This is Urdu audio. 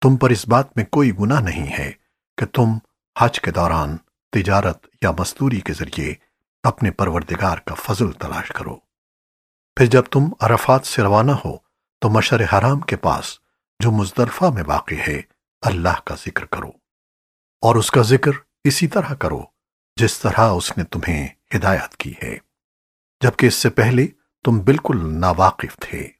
تم پر اس بات میں کوئی گناہ نہیں ہے کہ تم حج کے دوران تجارت یا مزدوری کے ذریعے اپنے پروردگار کا فضل تلاش کرو۔ پھر جب تم عرفات سے روانہ ہو تو مشر حرام کے پاس جو مزدلفہ میں واقع ہے اللہ کا ذکر کرو۔ اور اس کا ذکر اسی طرح کرو جس طرح اس نے تمہیں ہدایت کی ہے۔ جبکہ اس سے پہلے تم بالکل ناواقف تھے۔